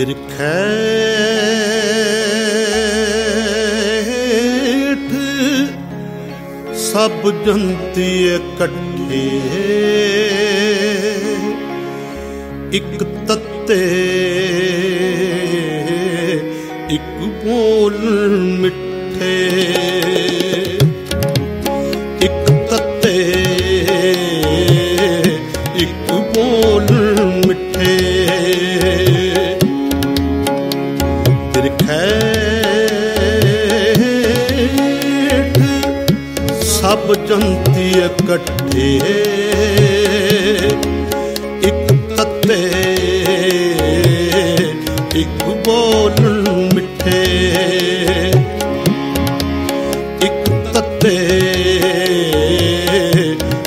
ਬਿਰਖੈਠ ਸਭ ਜੰਤੀ ਇਕੱਠੇ। ਇੱਕ ਤੱਤੇ ਇੱਕ ਬੋਲ ਮਿੱਠੇ ਜੰਤੀ ਇਕੱਠੇ। ਇੱਕ ਤੱਤੇ, ਇੱਕ ਬੋਲ ਮਿੱਠੇ। ਇੱਕ ਤੱਤੇ,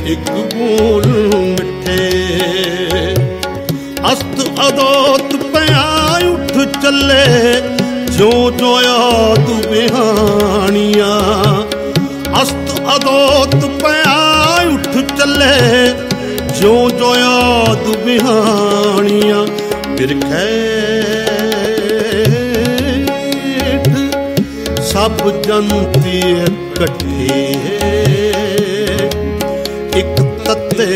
ਇੱਕ ਬੋਲ ਮਿੱਠੇ। ਅਸਤ ਅਦੋਤ ਪਿਆ ਉੱਠ ਚੱਲੇ ਜੋ ਜੋ ਯਾਦ ਬਿਹਾਨੀਆਂ ਉੱਠ ਚੱਲੇ ਜੋ ਜੋ ਯਾਦ ਬਿਹਾਨੀਆਂ ਬਿਰਖੈਠ ਸਭ ਜੰਤੀ ਇਕੱਠੇ ਇੱਕ ਤੱਤੇ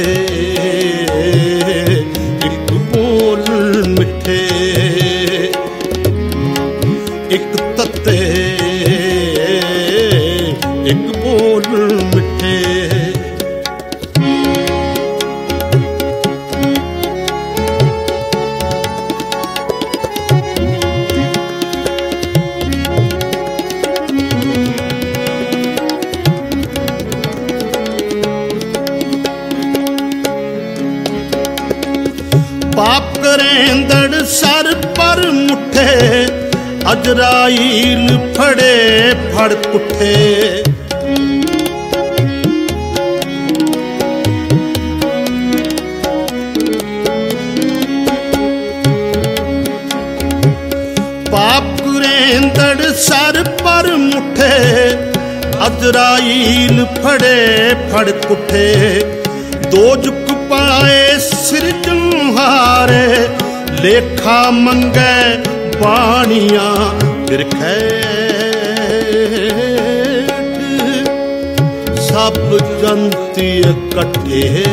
ਇੱਕ ਬੋਲ ਮਿੱਠੇ। ਇੱਕ ਤੱਤੇ ਇੱਕ ਬੋਲ ਕਰੇਂਦੜ ਸਰ ਪਰ ਮੁੱਠੇ, ਅਜਰਾਈਲ ਫੜੇ ਫੜ ਪੁੱਠੇ। ਪਾਪ ਕਰੇਂਦੜ ਸਰ ਪਰ ਮੁੱਠੇ, ਅਜਰਾਈਲ ਫੜੇ ਫੜ ਪੁੱਠੇ। ਦੋ ਜੁਕ ਪਾਏ ਸਿਰਜਣਹਾਰੇ ਲੇਖਾ ਮੰਗੈ ਬਾਣੀਆਂ ਬਿਰਖੈ। ਸਭ ਜੰਤੀ ਇਕੱਠੇ।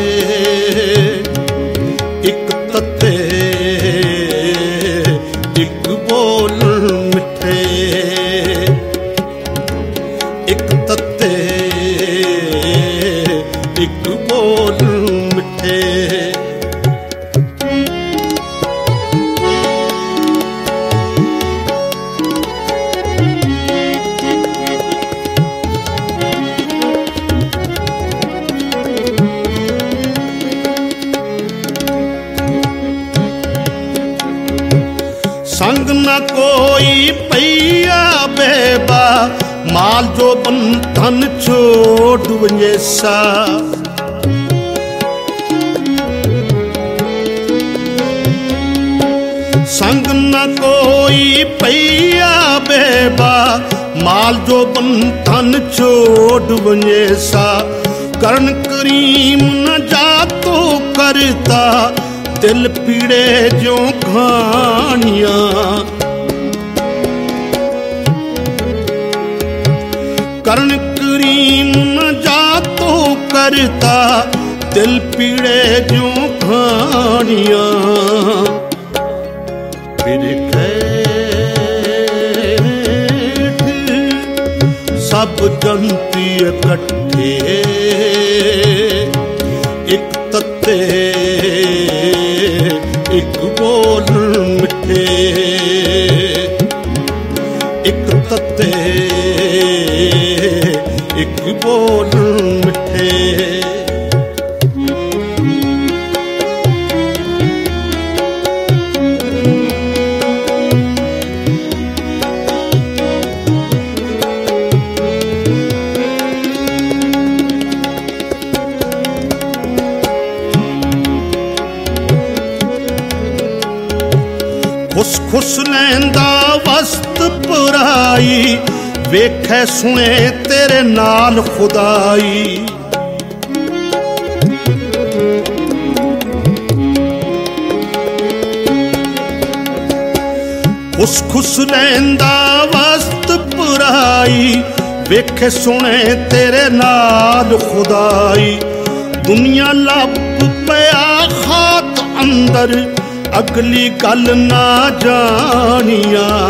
ਬੰਧਨ ਛੋੜ ਵੰਜੇਸਾ। ਸੰਗ ਨਾ ਕੋਈ ਪਈਆ ਬੇਬਾ, ਮਾਲ ਜੋ ਬੰਧਨ ਛੋੜ ਵੰਜੇਸਾ। ਕਰਨ ਕਰੀਮ ਨ ਜਾਤੋ ਕਰਤਾ, ਦਿਲ ਪੀੜੇ ਜੋ ਖਾਣੀਆਂ ਕਰਨ ਕਰੀਮ ਨ ਜਾਤੋ ਕਰਤਾ, ਦਿਲ ਪੀੜੇ ਜੋ ਖਾਣੀਆਂ। ਬਿਰਖੈਠ ਸਭ ਜੰਤੀ ਇਕੱਠੇ, ਇੱਕ ਤੱਤੇ, ਇੱਕ ਬੋਲ ਮਿੱਠੇ। ਇੱਕ ਤੱਤੇ, ਇੱਕ ਬੋਲ ਮਿੱਠੇ ਖੁਸ ਖੁਸ ਲੈਂਦਾ ਵਸਤ ਪੁਰਾਈ ਵੇਖੈ ਸੁਣੇ ਤੇਰੇ ਨਾਲ ਖੁਦਾਈ ਖੁਸ ਖੁਸ ਲੈਂਦਾ ਵਸਤ ਪੁਰਾਈ। ਵੇਖੇ ਸੁਣੇ ਤੇਰੇ ਨਾਲ ਖੁਦਾਈ। ਦੁਨੀਆ ਲੱਭ ਪਿਆ ਖਾਤ ਅੰਦਰ। ਅਗਲੀ ਗੱਲ ਨਾ ਜਾਣੀਆਂ।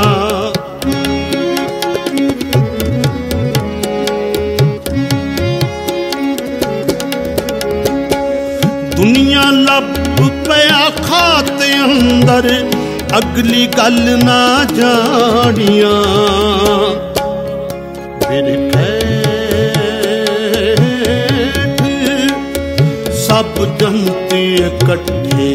ਦੁਨੀਆ ਲੱਭ ਪਿਆ ਖਾਤ ਅੰਦਰ। ਅਗਲੀ ਗੱਲ ਨਾ ਜਾਣੀਆਂ। ਮੇਰੇ ਠੇਠ ਸਭ ਜੰਤੀ ਇਕੱਠੇ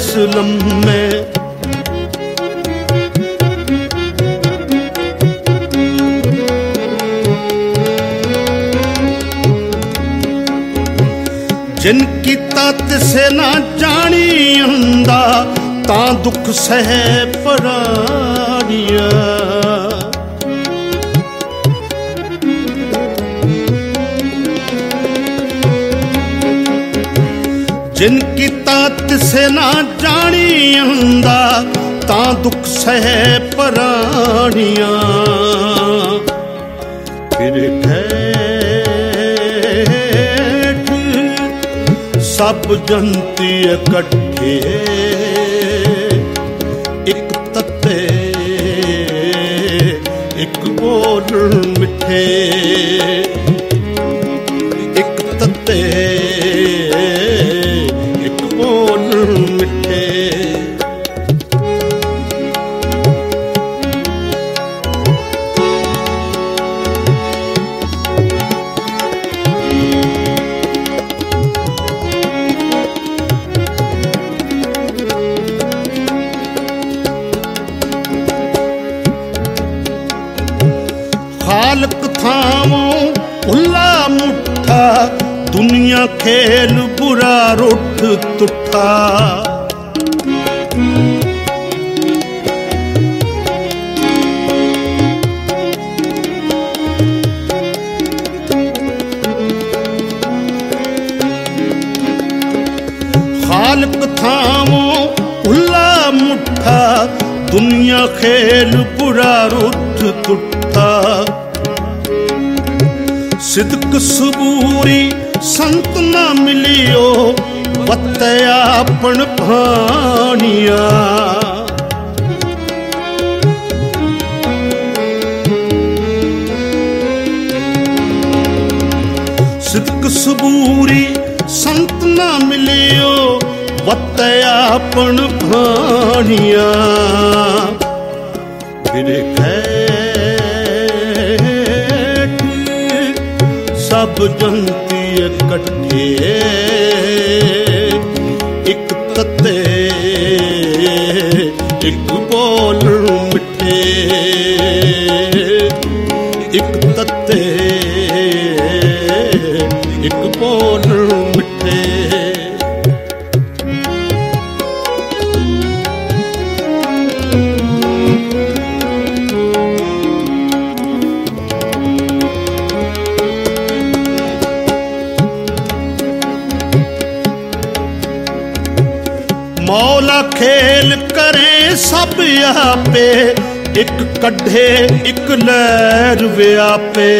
ਦੇਸ ਲੰਮੇ ਜਿਨ ਕੀਤਾ ਤਿਸੇ ਨਾ ਜਾਣੀ ਹੁੰਦਾ ਤਾਂ ਦੁੱਖ ਸਹਿ ਪਰਾੜੀਆਂ ਜਿਨ ਕੀਤਾ ਕਿਸੇ ਨਾ ਜਾਣੀ ਹੁੰਦਾ, ਤਾਂ ਦੁੱਖ ਸਹਿ ਪਰਾਣੀਆਂ। ਫਿਰ ਠੇਠ ਸਭ ਜੰਤੀ ਇਕੱਠੇ, ਇੱਕ ਤੱਤੇ, ਇੱਕ ਬੋਲ ਮਿੱਠੇ। ਰੁੱਠ ਤੁੱਠਾ ਖਾਲਕ ਥਾਵੋਂ ਉੱਲਾ ਮੁੱਠਾ, ਦੁਨੀਆ ਖੇਲ ਪੁਰਾ ਰੁੱਠ ਟੁੱਟਾ। ਸਿਦਕ ਸਬੂਰੀ ਸੰਤ ਨਾ ਮਿਲਿਓ ਬੱਤਿਆ ਆਪਣ ਭਾਣੀਆਂ। ਸਿਦਕ ਸਬੂਰੀ ਸੰਤ ਨਾ ਮਿਲਿਓ ਬੱਤਿਆ ਆਪਣ ਭਾਣੀਆਂ। ਬਿਰੇ ਖੈਠ ਸਭ ਜੰਤੀ ਇਕੱਠੇ। ਇੱਕ ਬੋਲ ਮਿੱਠੇ। ਇੱਕ ਕੱਢੇ, ਇੱਕ ਲਹਿਰ ਵਿਆਪੇ।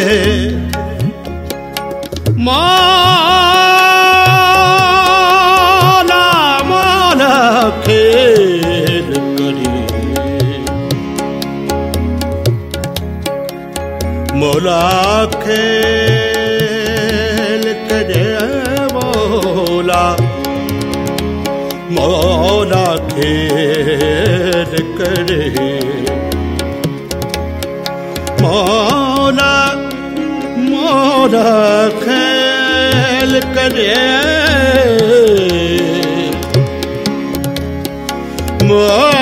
ਮੌਲਾ, ਮਾਲਾ ਖੇਲ ਕਰੇ ਮੋਲਾ ਖੇਲ ਕਰੇ ਮੌਲਾ। ਮੌਲਾ ਖੇਲ ਕਰੇ मदे म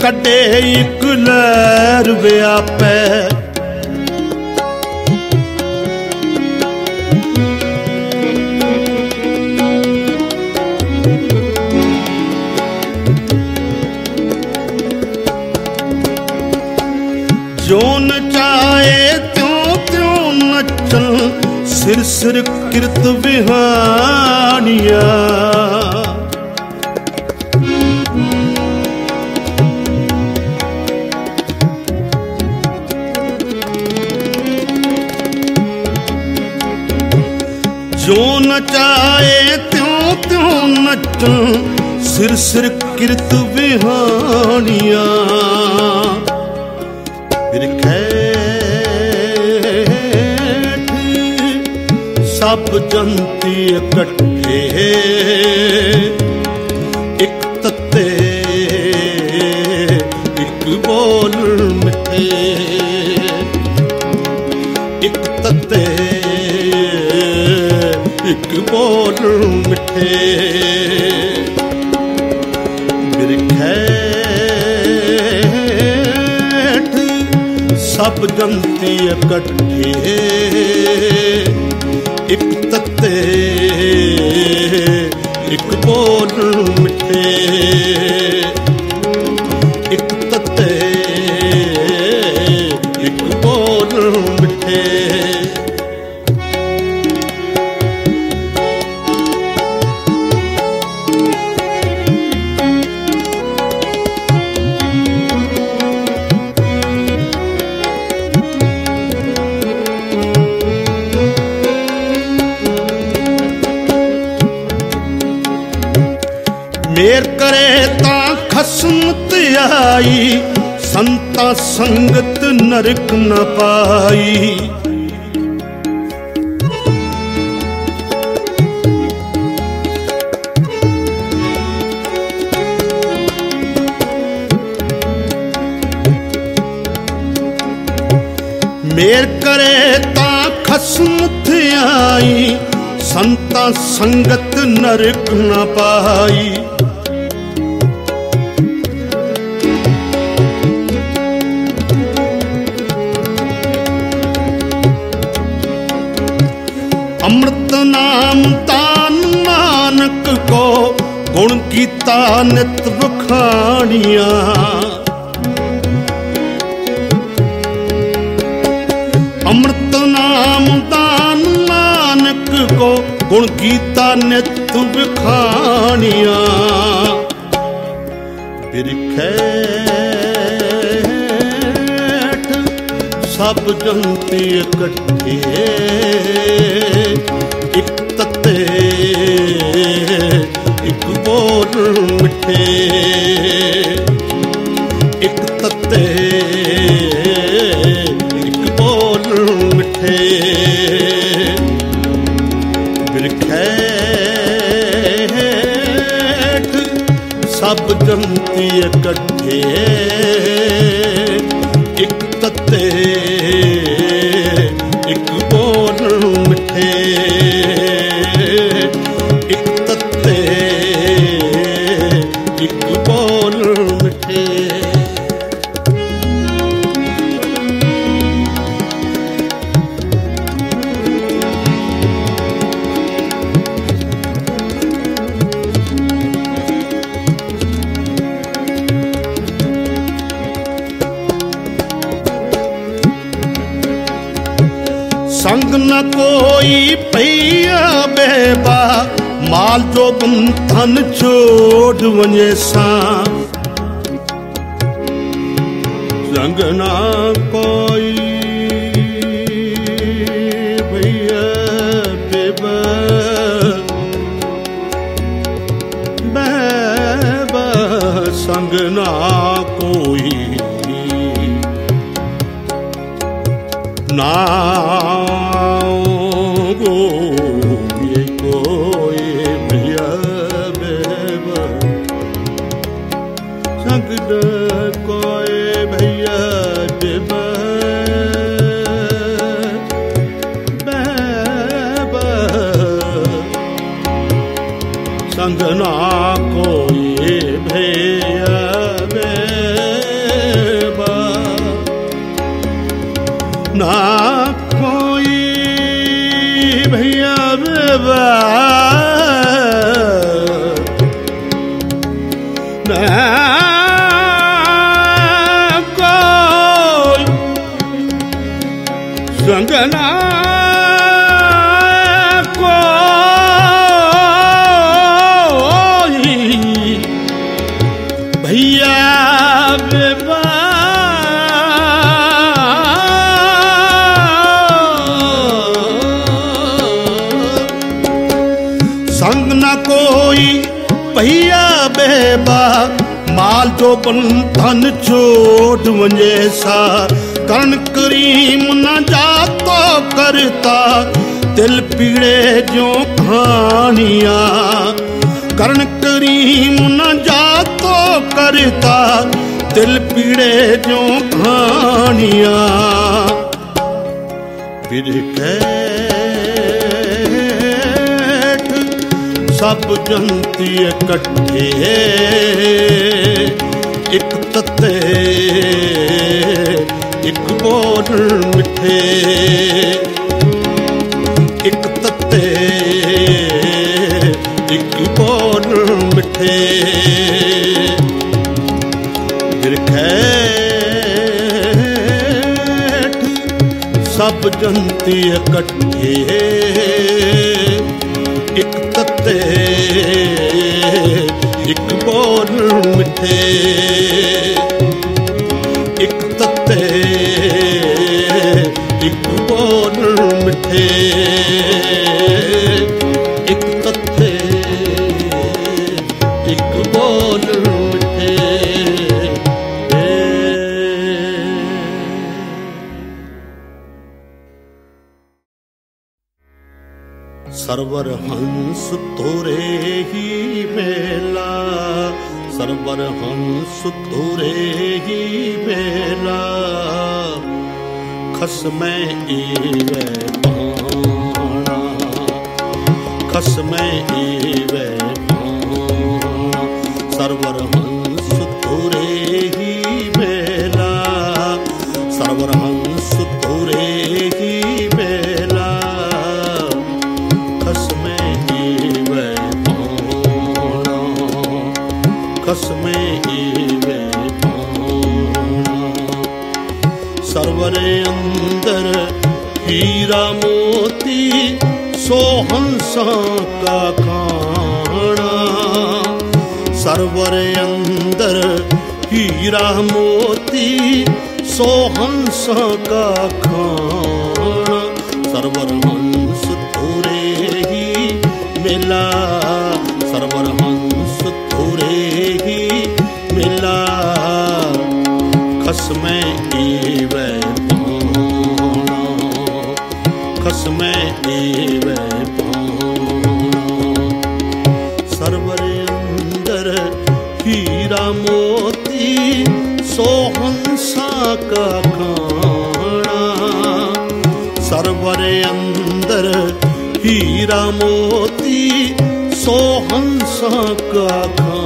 ਕੱਢੇ ਇੱਕ ਲਹਿਰ ਵਿਆਪੈ ਜੋ ਨਚਾਏ ਤਿਉ ਤਿਉ ਨਚਣ ਸਿਰ ਸਿਰ ਕਿਰਤ ਵਿਹਾਨੀਆਂ ਨਚਣ ਸਿਰ ਸਿਰ ਕਿਰਤ ਵਿਹਾਨੀਆਂ ਬਿਰਖੈਠ ਸਭ ਜੰਤੀ ਇਕੱਠੇ। ਇੱਕ ਤੱਤੇ, ਇੱਕ ਬੋਲ ਮਿੱਠੇ। ਇੱਕ ਤੱਤੇ, ਇੱਕ ਬੋਲ ਮਿੱਠੇ। ਸਭ ਜੰਤੀ ਇਕੱਠੇ। ਇੱਕ ਤੱਤੇ ਇੱਕ ਬੋਲ ਸੰਗਤ ਨਰਕ ਨ ਪਾਈ। ਮੇਰ ਕਰੇ ਤਾਂ ਖਸਮ ਥਿਆਈ ਸੰਤਾ ਸੰਗਤ ਨਰਕ ਨਾ ਪਾਈ। ਕੀਤਾ ਨਿਤ ਵਖਾਣੀਆਂ। ਅੰਮ੍ਰਿਤ ਨਾਮ ਦਾਨ ਨਾਨਕ ਕੋ ਗੁਣ ਕੀਤਾ ਨਿਤ ਵਿਖਾਣੀਆਂ। ਬਿਰਖੈਠ ਸਭ ਜੰਤੀ ਇਕੱਠੇ। ਇੱਕ ਇੱਕ ਮਿੱਠੇ। ਇੱਕ ਤੱਤੇ ਇੱਕ ਬੋਲ ਮਿੱਠੇ। ਬਿਰਖੈਠ ਸਭ ਜੰਤੀ ਇਕੱਠੇ। ਛੋੜ ਵਨੇ ਸੰਗ ਨਾ ਕੋਈ, ਭਈਆ ਬੇਬਾ, ਮਾਲ ਜੋ ਬਨ ਧਨ ਛੋਟ ਵੰਜੇ ਸਾ। ਕਰਨ ਕਰੀਮ ਨਾ ਜਾਤੋ ਕਰਤਾ ਦਿਲ ਪੀੜੇ ਜੋ ਖਾਣੀਆਂ। ਕਰਨ ਕਰੀਮ ਨਾ ਜਾਤੋ ਕਰਤਾ ਦਿਲ ਪੀੜੇ ਜੋ ਖਾਣੀਆਂ। ਫਿਰ ਸਭ ਜੰਤੀ ਇਕੱਠੇ, ਇੱਕ ਤੱਤੇ, ਇੱਕ ਬੋਲ ਮਿੱਠੇ, ਇੱਕ ਤੱਤੇ, ਇੱਕ ਬੋਲ ਮਿੱਠੇ। ਬਿਰਖੈਠ ਸਭ ਜੰਤੀ ਇਕੱਠੇ। ਇੱਕ ਤੱਤੇ ਇੱਕ ਬੋਲ ਮਿੱਠੇ ਇੱਕ ਤੱਤੇ ਇੱਕ ਬੋਲ ਮਿੱਠੇ। ਸਰਵਰ ਹੰਸ ਤੋਰੇ ਹੀ ਮੇਲਾ। ਸਰਵਰ ਹੰਸ ਤੋਰੇ ਹੀ ਮੇਲਾ। ਖਸਮੈ ਏਵੈ ਪਾਣਾ ਖਸਮੈ ਏਵੈ ਖਸਮੇ ਈਵੇ ਸਰਵਰੇ ਅੰਦਰ ਹੀਰਾ ਮੋਤੀ ਸੋ ਹੰਸਾਂ ਕਾ ਖਾਣਾ। ਸਰਵਰੇ ਅੰਦਰ ਹੀਰਾ ਮੋਤੀ ਸੋ ਹੰਸਾਂ ਕਾ ਖਾਣਾ। ਸਰਵਰ ਹੰਸ ਤੋਰੇ ਹੀ ਮੇਲਾ। ਸਰਵਰ ਹੰਸ ਤੋਰੇ ਹੀਰਾ ਮੋਤੀ ਸੋ ਹੰਸਾ ਕਾ ਖਾਣਾ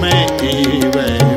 में जीवन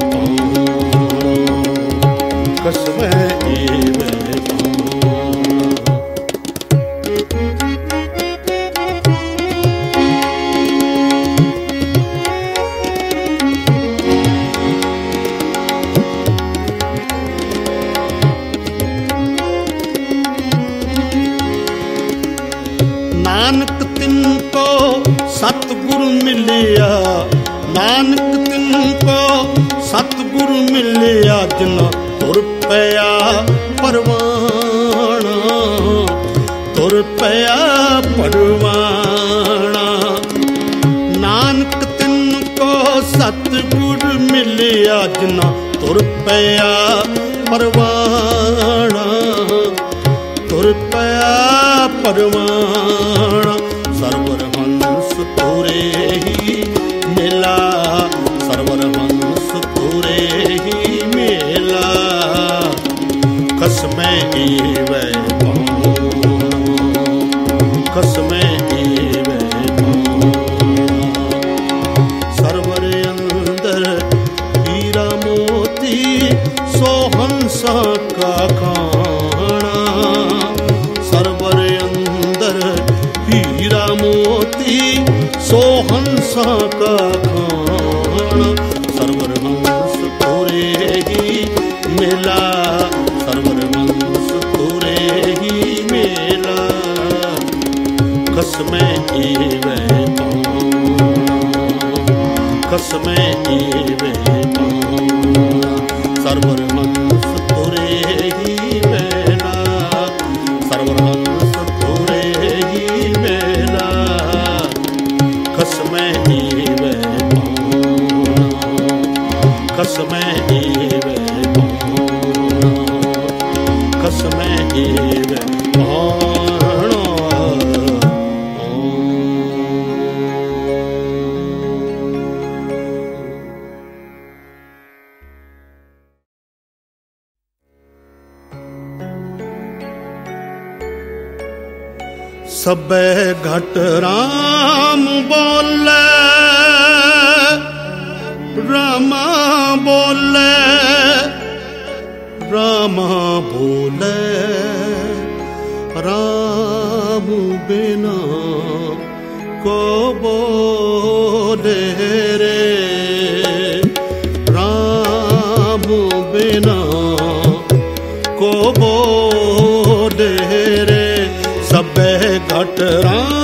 ਖਸਮੈ ਏਵੈ ਖਸਮੈ ਏਵੈ ਸਭੇ ਘਟ ਬਿਨਾ ਰੇ। ਰਾਮ ਕੋ ਬੋਲੇ ਰੇ। ਸਭੇ ਰਾਮ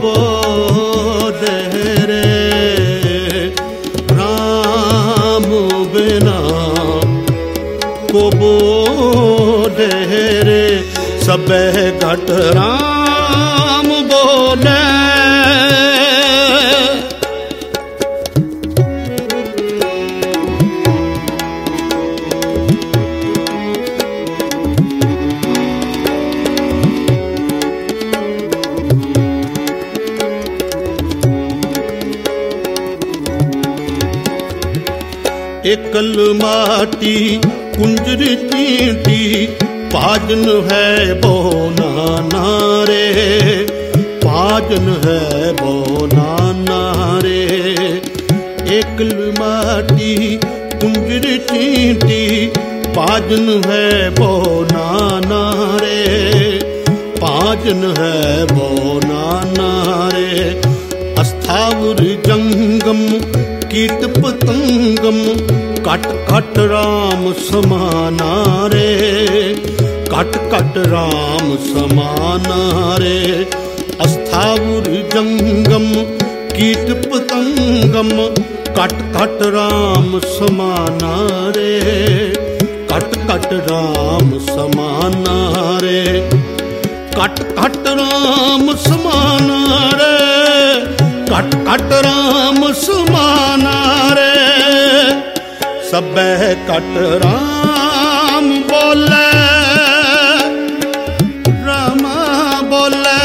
ਬੋਧ ਰਾਮ ਬਿਨਾ ਸਭੇ ਘਟ ਰਾਮ एकल माटी कुंजर चींटी पाजन है बोना नारे पाजन है बोना नारे एकल माटी कुंजर चींटी पाजन है बोना नारे पाजन है बोना नारे अस्थावर जंगम कीट पतंगम ਘਟ ਘਟ ਰਾਮ ਸਮਾਨਾ ਰੇ। ਘਟ ਘਟ ਰਾਮ ਸਮਾਨਾ ਰੇ। ਅਸਥਾਵੁਰ ਜੰਗਮ, ਕੀਟ ਪਤੰਗਮ ਘਟ ਘਟ ਰਾਮ ਸਮਾਨਾ ਰੇ। ਘਟ ਘਟ ਰਾਮ ਸਮਾਨਾ ਰੇ। ਘਟ ਘਟ ਰਾਮ ਸਮਾਨਾ ਰੇ। ਘਟ ਘਟ ਰਾਮ ਬਹਿ ਕਟ ਰਾਮ ਬੋਲੇ। ਰਾਮਾ ਬੋਲੇ।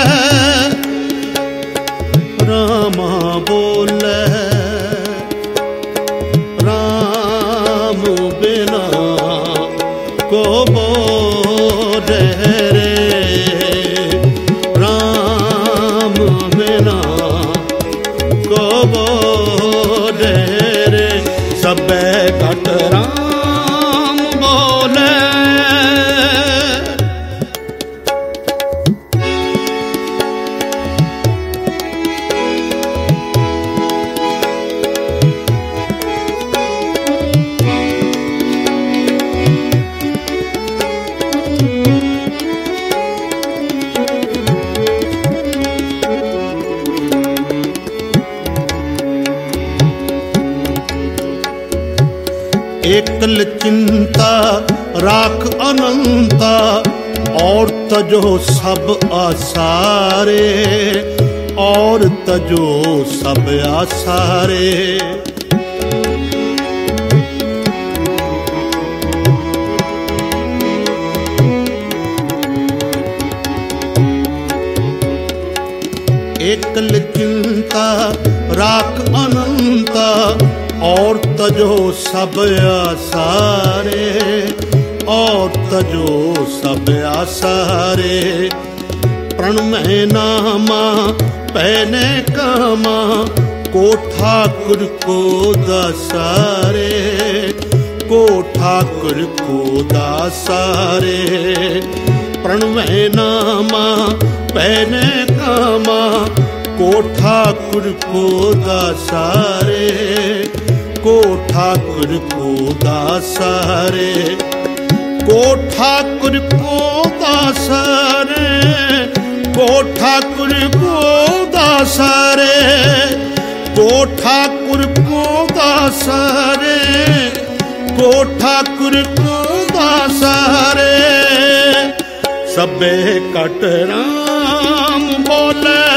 ਰਾਮਾ ਬੋਲੇ। ਰਾਮ ਬਿਨਾ ਰਾਮ ਬਿਨਾ ਸਭ ਆਸਾਰੇ ਔਰ ਤਜੋ ਸਭ ਆਸਾਰੇ। ਇਕਲ ਚਿੰਤਾ ਰਾਖ ਅਨੰਤਾ ਔਰ ਤਜੋ ਸਭ ਆਸਾਰੇ। ਜੋ ਸਭ ਆਸਾਰੇ ਪ੍ਰਣ ਮਹਿ ਨਾਮਾ, ਪੈਨੇ ਕਾਮਾ, ਕੋ ਠਾਕੁਰ ਕੋ ਦਾਸਾਰੇ। ਕੋ ਠਾਕੁਰ ਕੋ ਦਾਸਾਰੇ। ਪ੍ਰਣ ਮਹਿ ਨਾਮਾ, ਪੈਨੇ ਕਾਮਾ, ਕੋ ਠਾਕੁਰ ਕੋ ਦਾਸਾਰੇ। ਕੋ ਠਾਕੁਰ ਕੋ ਦਾਸਾਰੇ। ਕੋ ਠਾਕੁਰ ਕੋ ਦਾਸਾਰੇ ਕੋ ਠਾਕੁਰ ਕੋ ਦਾਸਾਰੇ ਕੋ ਠਾਕੁਰ ਕੋ ਦਾਸਾਰੇ ਕੋ ਠਾਕੁਰ ਕੋ ਦਾਸਾਰੇ। ਸਭੇ ਕਟ ਰਾਮ ਬੋਲੇ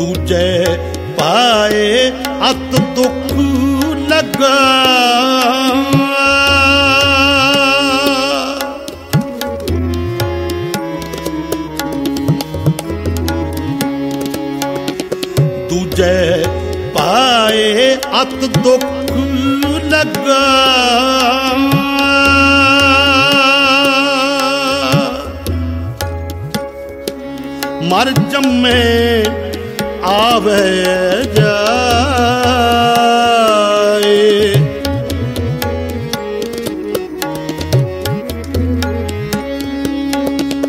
ਦੂਜੇ ਪਾਏ ਅਤ ਦੁੱਖ ਲਗਾ। ਦੂਜੇ ਪਾਏ ਅਤ ਦੁੱਖ ਲਗਾ। ਮਰ ਜੰਮੇ ਆਵੇ ਜਾਏ।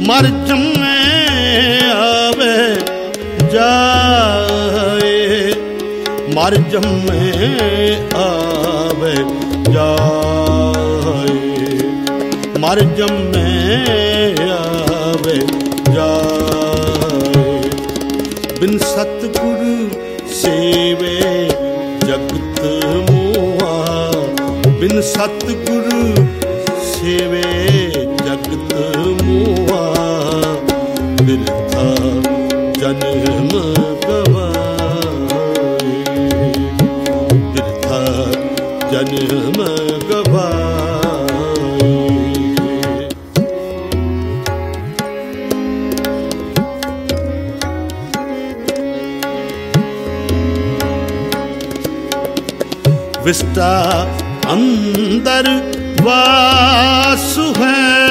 ਮਰ ਜੰਮੇ ਆਵੇ ਜਾਏ। ਮਰ ਜੰਮੇ ਆਵੇ ਜਾਏ। ਮਰ ਜੰਮੇ ਆਵੇ ਜਾਏ। ਬਿਨ ਸਤਿਗੁਰੂ ਸਤਿਗੁਰੂ ਸੇਵੇ ਜਗਤ ਮੋਆ ਬਿਰਥਾ ਜਨਮ ਗਵਾਏ। ਬਿਰਥਾ ਜਨਮ ਗਵਾਏ। ਵਿਸਤਾ ਅੰਦਰ ਵਾਸੁ ਹੈ।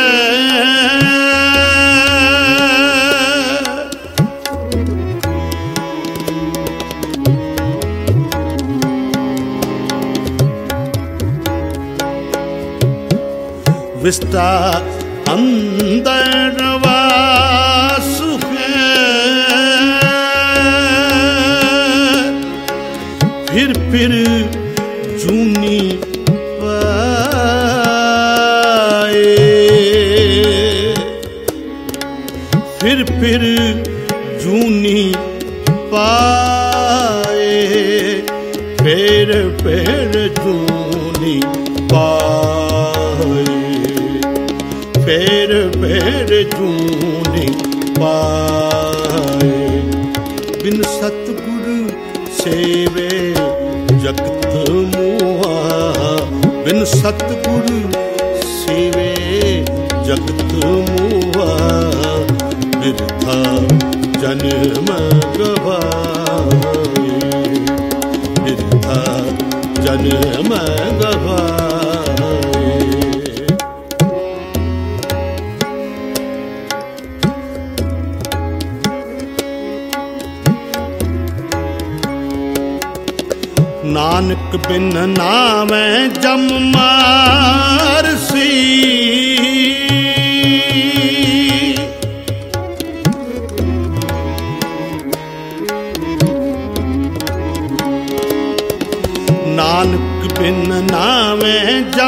ਵਿਸਟਾ ਅੰਦਰ ਵਾਸੁ ਹੈ। ਫਿਰ ਫਿਰ ਜੂਨੀ ਫਿਰ ਜੂਨੀ ਪਾਏ। ਫੇ ਫੇਰ ਫੇਰ ਜੂਨੀ ਪਾਏ। ਫੇਰ ਫੇਰ ਜੂਨੀ ਪਾਏ। ਬਿਨ ਸਤਗੁਰ ਸੇਵੇ ਜਗਤ ਮੋਹਾ ਬਿਨ ਸਤਗੁਰ ਸੇਵੇ ਜਗਤ ਮੋਹਾ ਬਿਰਥਾ ਜਨਮ ਗਵਾਏ ਬਿਰਥਾ ਜਨਮ ਗਵਾਏ ਨਾਨਕ ਬਿਨ ਨਾਮੈ ਜਮ ਮਾਰਸੀ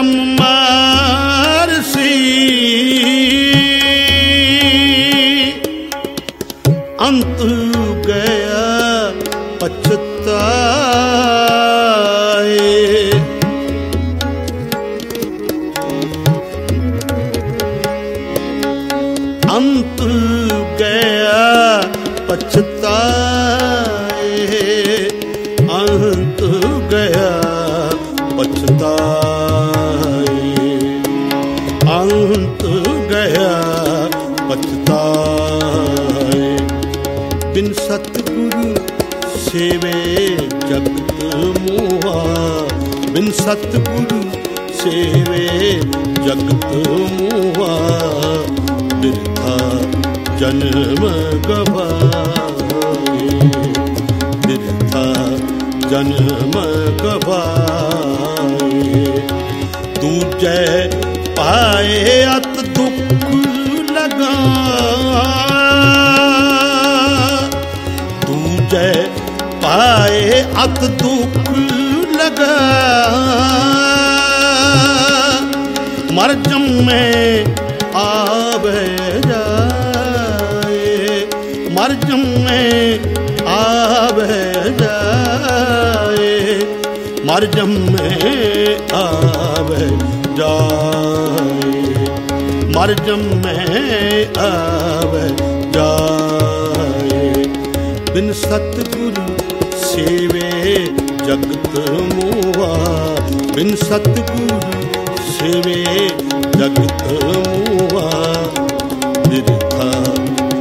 ਨਾਮੈ ਬਿਨ ਸਤਿਗੁਰੂ ਸੇਵੇ ਜਗਤ ਮੋਹਾ ਬਿਰਥਾ ਜਨਮ ਗਵਾਏ। ਬਿਰਥਾ ਜਨਮ ਗਵਾਏ। ਦੂਜੇ ਪਾਏ ਅਤ ਦੁੱਖ ਲਗਾ। ਦੂਜੇ ਪਾਏ ਅਤ ਦੁੱਖ ਲਗਾ। ਮਰ ਜੰਮੇ ਆਵੇ ਜਾਏ। ਮਰ ਜੰਮੇ ਆਵੇ ਜਾਏ। ਮਰ ਜੰਮੇ ਆਵੇ ਜਾਏ। ਮਰ ਜੰਮੇ ਆਵੇ ਜਾਏ। ਬਿਨ ਸਤਿਗੁਰੂ ਸੇਵੇ ਜਗਤ ਮੋਹਾ ਬਿਨ ਸਤਿਗੁਰੂ ਸੇਵੇ ਜਗਤ ਮੋਹਾ ਬਿਰਥਾ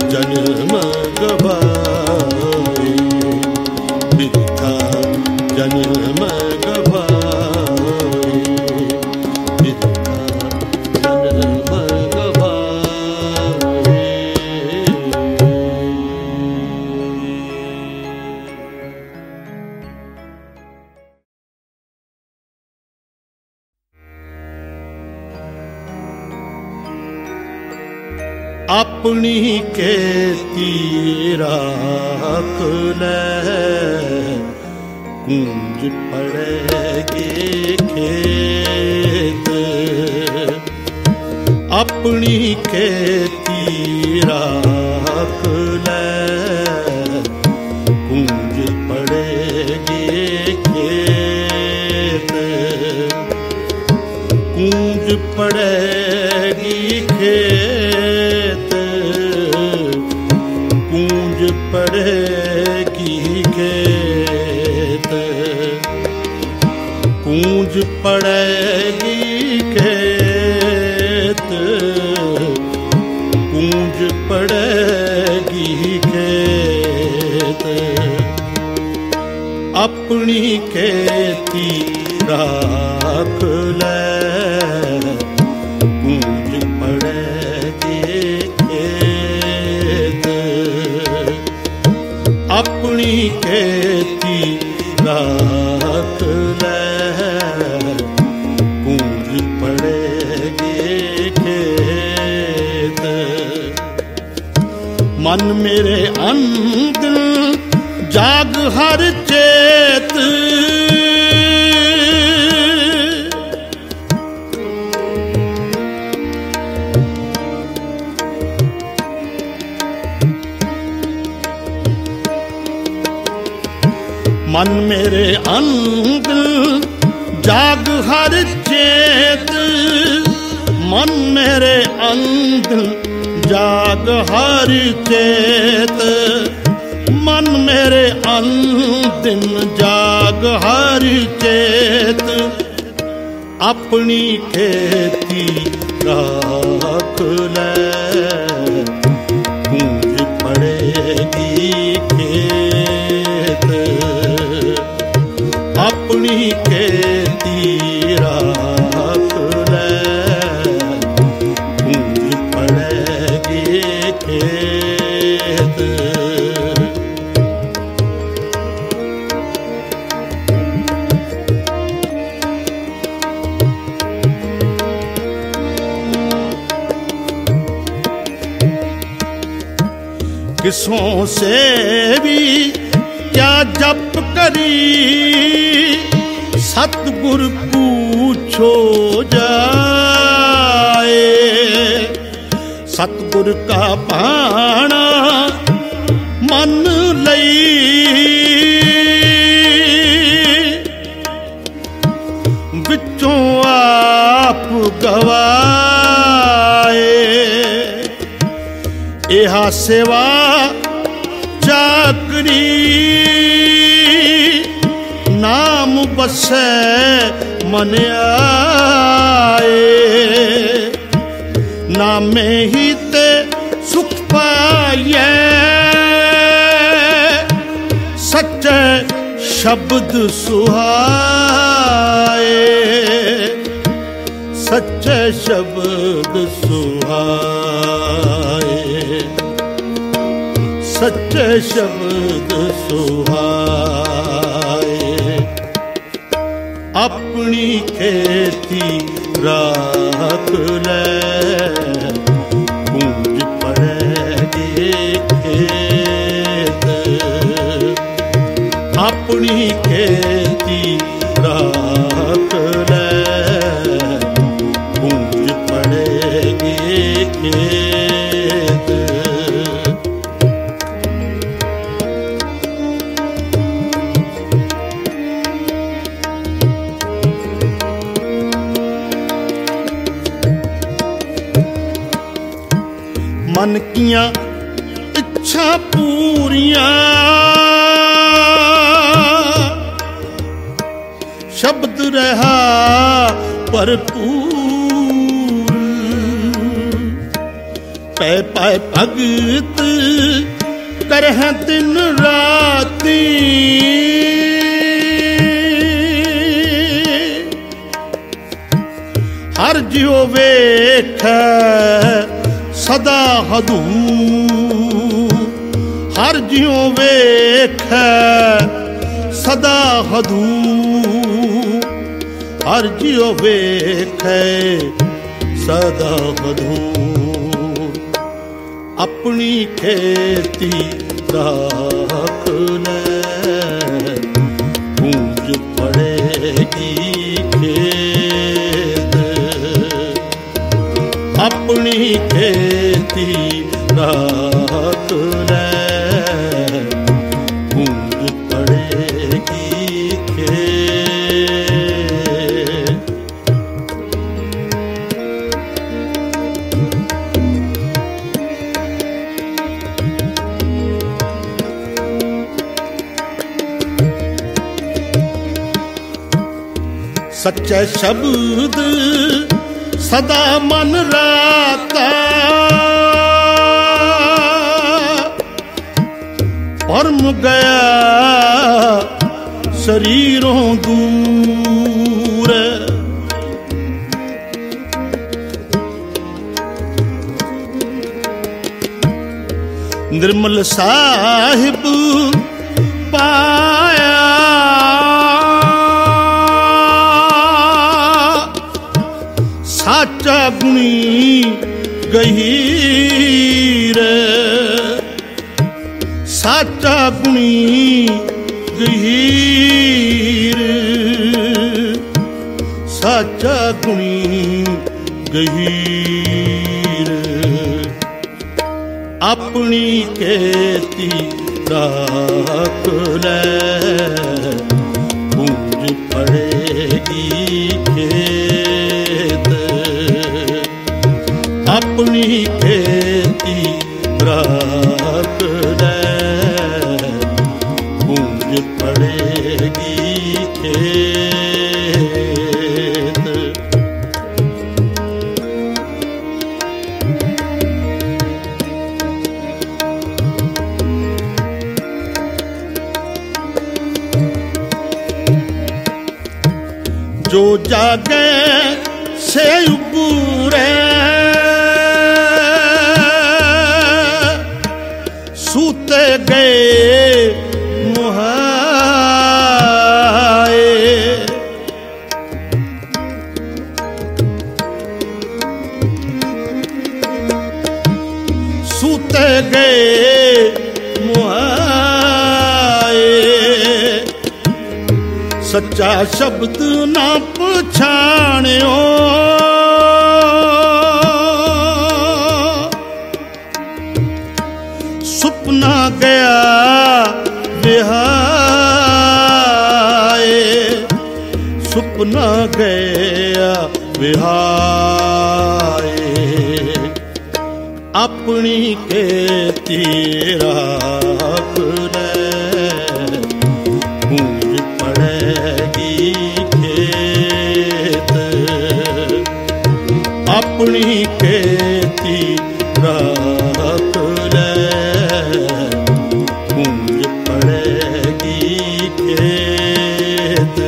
ਜਨਮ ਗਵਾ। ਪੜੇਗੀ ਖੇਤ। ਕੂੰਜ ਪੜੇਗੀ ਖੇਤ। ਕੂੰਜ ਪੜੇਗੀ ਖੇਤ। ਕੂੰਜ ਪੜੇਗੀ ਖੇਤ। ਆਪਣੀ ਖੇਤੀ ਰਾਖ ਲੈ। ਆਪਣੀ ਖੇਤੀ ਰਾਖ ਲੈ ਕੂੰਜ ਪੜੇਗੀ ਖੇਤ। ਮਨ ਮੇਰੇ ਅੰਦਰ ਜਾਗ ਹਰ ਮੇਰੇ ਜਾਗ ਹਰ ਚੇਤ। ਮਨ ਮੇਰੇ ਅੰਦਿਨ ਜਾਗ ਹਰ ਚੇਤ। ਆਪਣੀ ਖੇਤੀ ਰੱਖ ਲੈ। ਕਿਸੋਂ ਸੇਵੀ, ਕਿਆ ਜਪ ਕਰੀ? ਸਤਗੁਰ ਪੂਛੋ ਜਾਏ। ਸਤਗੁਰ ਕਾ ਪਾਣਾ ਮਨ ਲਈ। ਵਿੱਚੋਂ ਆਪ ਗਵਾ ਇਹਾ ਸੇਵਾ ਜਾਗਰੀ ਨਾਮ ਬਸੈ ਮਨ ਆਏ। ਨਾਮੇ ਹੀ ਤੇ ਸੁਖ ਪਾਈਐ। ਸੱਚੇ ਸ਼ਬਦ ਸੁਹਾਏ। ਸੱਚੇ ਸ਼ਬਦ ਸੁਹਾਏ। ਸੱਚੇ ਸ਼ਬਦ ਸੁਹਾਏ। ਆਪਣੀ ਖੇਤੀ ਰਾਖ ਲੈ ਗੂੰਜ ਪੜੇਗੀ ਦੇਖੇ। ਆਪਣੀ ਖੇਤੀ ਮਨ ਇੱਛਾ ਪੂਰੀਆਂ। ਸ਼ਬਦ ਰਹਾ ਭਰਪੂਰ। ਪੈ ਪੈ ਭਗਤ ਕਰਹਿ ਦਿਨ ਰਾਤੀ। ਹਰ ਜਿਉ ਵੇਖ ਸਦਾ ਹਦੂ। ਹਰ ਜਿਉ ਵੇਖ, ਸਦਾ ਹਦੂ। ਹਰ ਜਿਉ ਵੇਖ, ਸਦਾ ਹਦੂ। ਆਪਣੀ ਖੇਤੀ ਰਾਖ ਲੈ, ਗੂੰਜ ਪੜੇਗੀ ਆਪਣੀ ਖੇਤੀ ਰਾਤ ਲੈ ਗੂੰਜ ਪੜੇਗੀ ਖੇਤ? ਸੱਚੇ ਸ਼ਬਦ ਸਦਾ ਮਨ ਰਾ ਪਰਮ ਗਿਆ ਸਰੀਰੋਂ ਦੂਰ। ਨਿਰਮਲ ਸਾਹਿਬ ਪਾਇਆ। ਸਾਚਾ ਗੁਣੀ ਗਹੀਰ। ਸਾਚਾ ਗੁਣੀ ਗਹੀਰ। ਸਾਚਾ ਗੁਣੀ ਗਹੀਰ। ਆਪਣੀ ਖੇਤੀ ਰਾਖ ਲੈ। ਪੂੰਜ ਪੜੇਗੀ ਖੇਤ। ਆਪਣੀ ਸੱਚਾ ਸ਼ਬਦ ਨਾ ਪਛਾਣਿਓ। ਸੁਪਨਾ ਗਿਆ ਵਿਹਾਏ। ਸੁਪਨਾ ਗਿਆ ਵਿਹਾਏ। ਆਪਣੀ ਖੇਤੀ ਖੇਤੀ ਰਾਖ ਲੈ ਗੂੰਜ ਪੜੇਗੀ ਖੇਤ।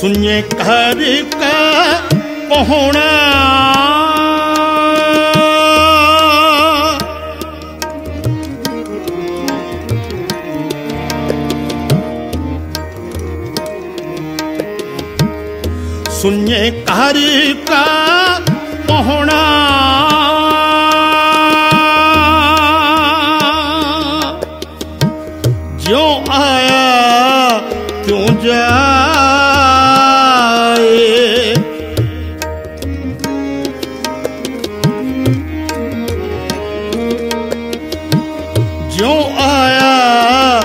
ਸੁਨੇ ਘਰ ਕਾ ਪਹੁਣਾ ਸੁਨੇ ਘਰ ਕਾ ਪਹੁਣਾ ਜਿਉ ਆਇਆ ਤਿਉ ਜਾਏ। ਜਿਉ ਆਇਆ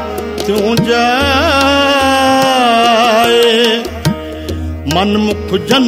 ਤੂੰ ਜਾਏ। ਮਨ ਜਨ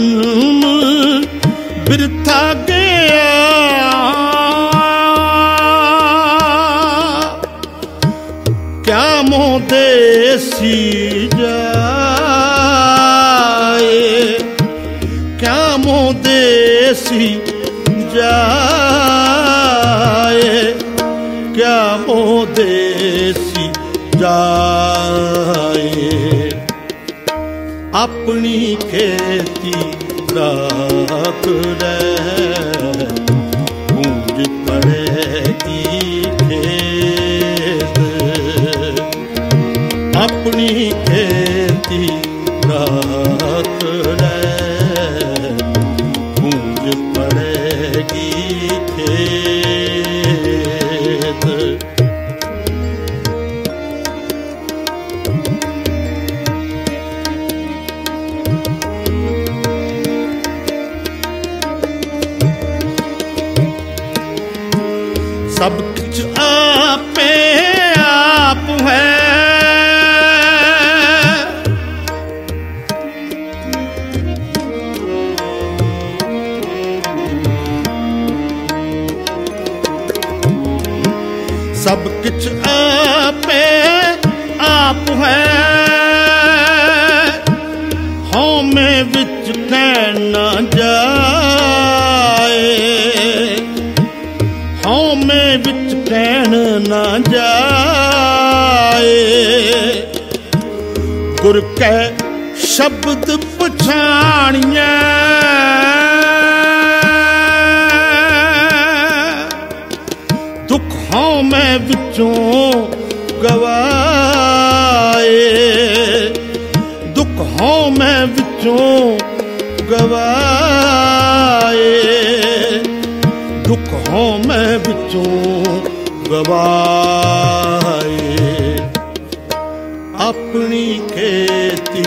நீ ਆਪੇ ਆਪ ਹੈ। ਹਉਮੈ ਵਿੱਚ ਕਹਿ ਨਾ ਜਾਏ। ਹਉਮੈ ਵਿੱਚ ਕਹਿਣ ਨਾ ਜਾਏ। ਗੁਰ ਕੈ ਸ਼ਬਦ ਪਛਾਣੀਐ। ਗਵਾਏ। ਦੁੱਖ ਮੈਂ ਵਿੱਚੋਂ ਗਵਾਏ। ਦੁੱਖ ਮੈਂ ਵਿੱਚੋਂ ਗਵਾਏ। ਆਪਣੀ ਖੇਤੀ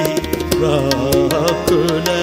ਰੱਖ ਲੈ।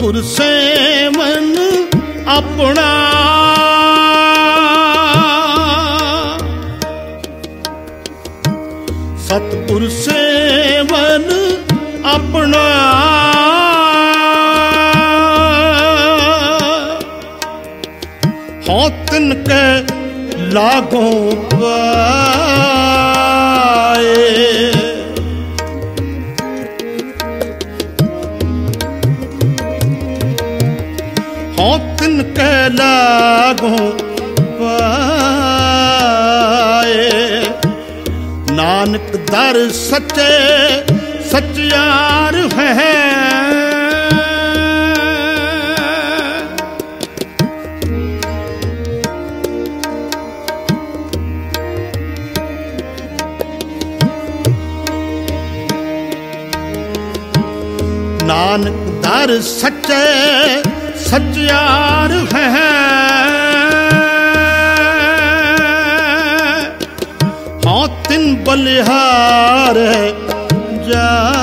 ਗੁਰ ਸੇਵਨ ਆਪਣਾ। ਸਤਪੁਰ ਸੇਵਨ ਆਪਣਾ। ਹਉ ਤਿਨ ਕੈ ਲਾਗੋ ਪਾਏ। ਨਾਨਕ ਦਰ ਸੱਚੇ ਸੱਚਿਆਰ ਹੈ। ਨਾਨਕ ਦਰ ਸੱਚੇ ਸੱਚਿਆਰ ਹੈ। ਬਲਿਹਾਰ ਜਾ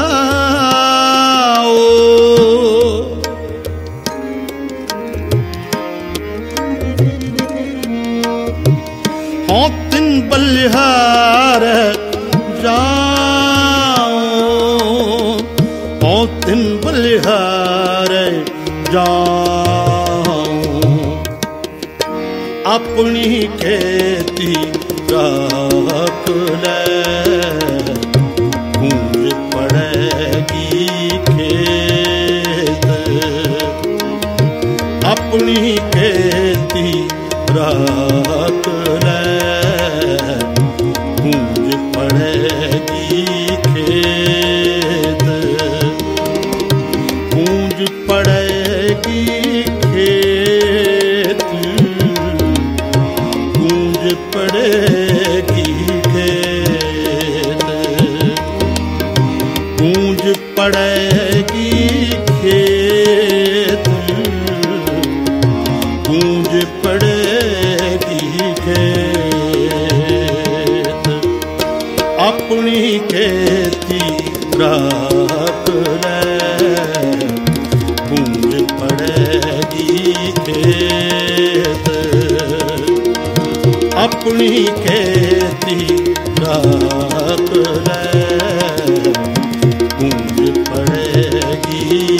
ਆਪਣੀ ਖੇਤੀ ਰਾ ਸੁਣੀ ਖੇਤੀ ਰਾਤ ਲੈ ਗੂੰਜ ਪੜੇਗੀ।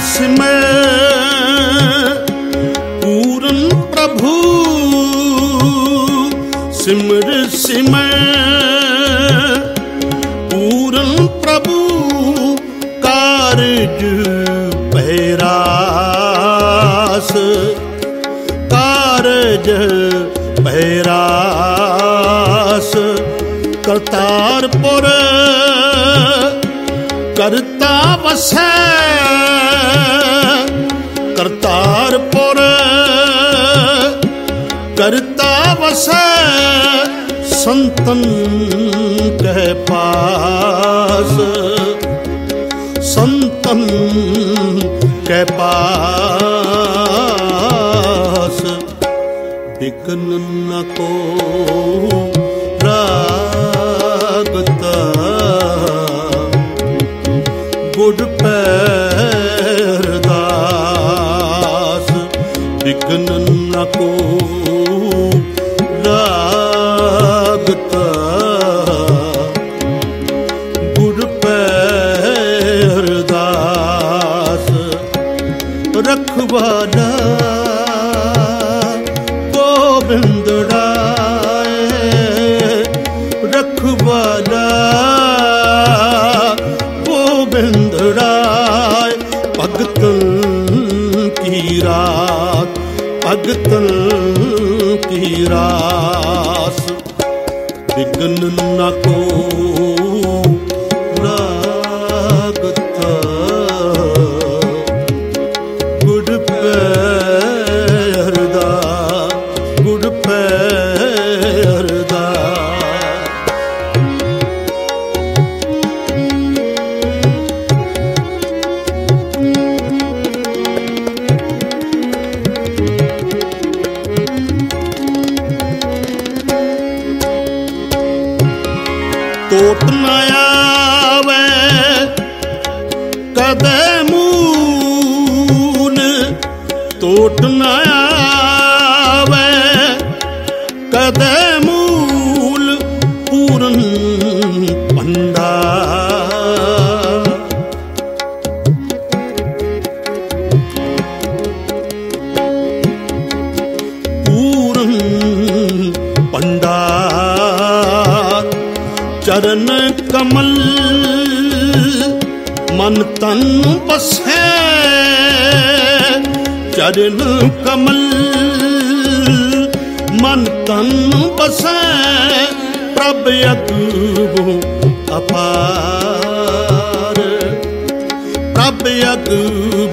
Christmas. संतन के पास संतन के पास बिकन न को रागता गुड पैरदास बिकन न को ਭਗਤਨ ਕੀ ਰਾਸ? ਬਿਗਨ ਨਾ ਕੋ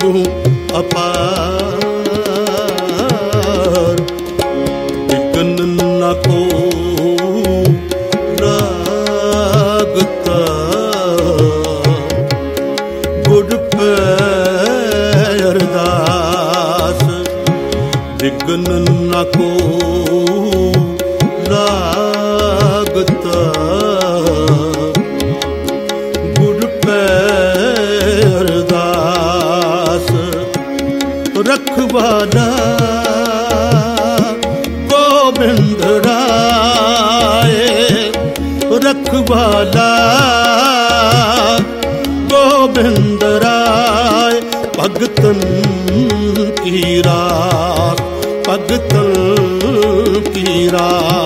अपार ਪੀਰਾ ਭਗਤਨ ਪੀਰਾ।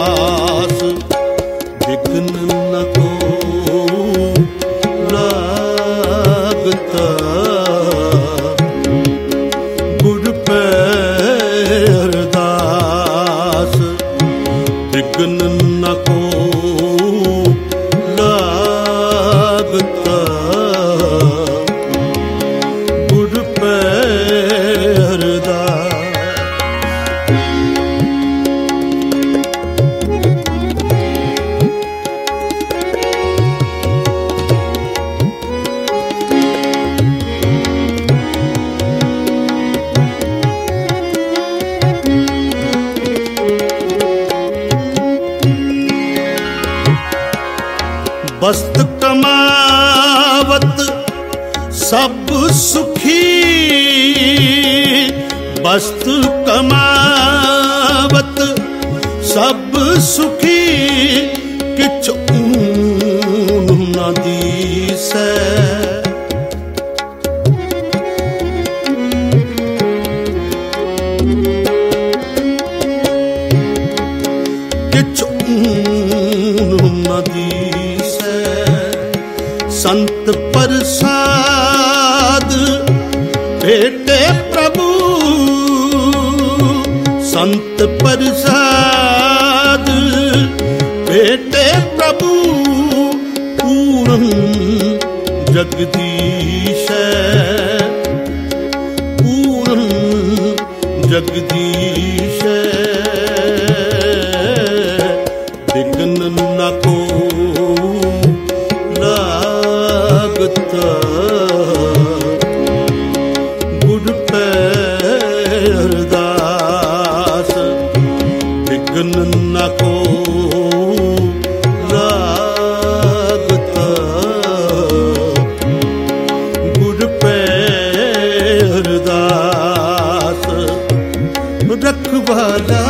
ਰਖਵਾਲਾ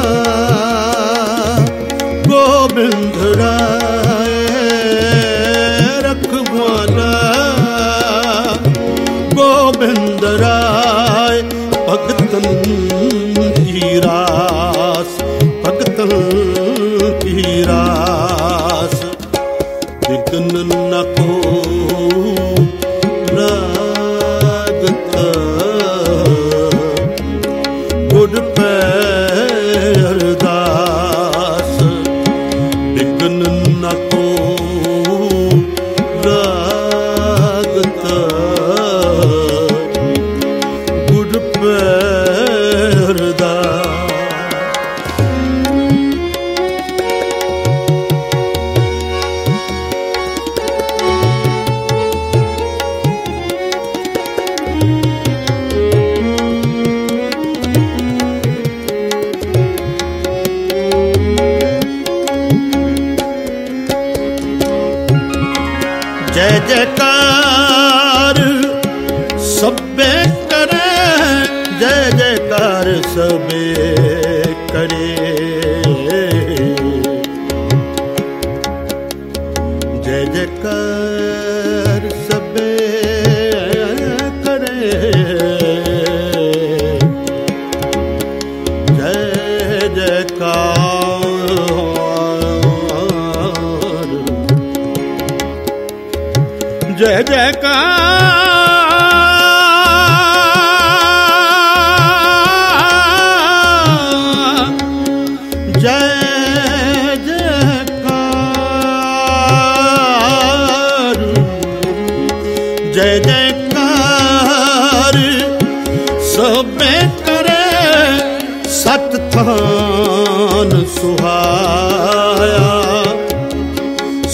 ਗੋਬਿੰਦ ਰਾਏ ਰਖਵਾਲਾ ਗੋਬਿੰਦ ਰਾਏ ਭਗਤਨ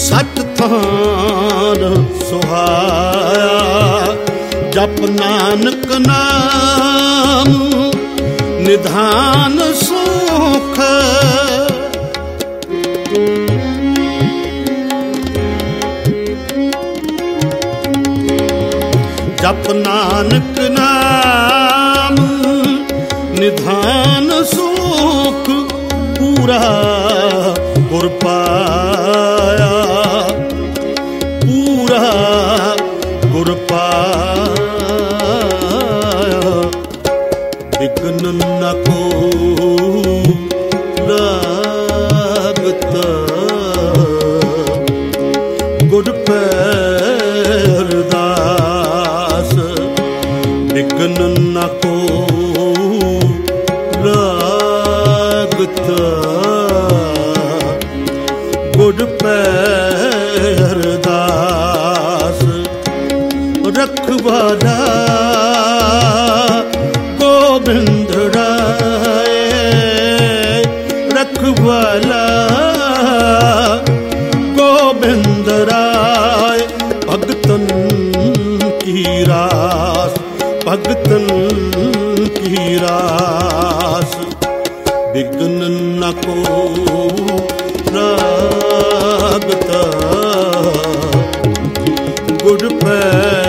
ਸੱਚ ਥਾਨ ਸੁਹਾਇਆ, ਜਪ ਨਾਨਕ ਨਾਮ, ਨਿਧਾਨ ਸੁਖ। ਜਪ ਨਾਨਕ ਨਾਮ, ਨਿਧਾਨ ਸੁਖ, ਪੂਰਾ ਗੁਰ ਨਿਰਾਸ ਬਿਗਨ ਨ ਕੋ ਰਾਗਤਾ ਗੁੜ ਪੈ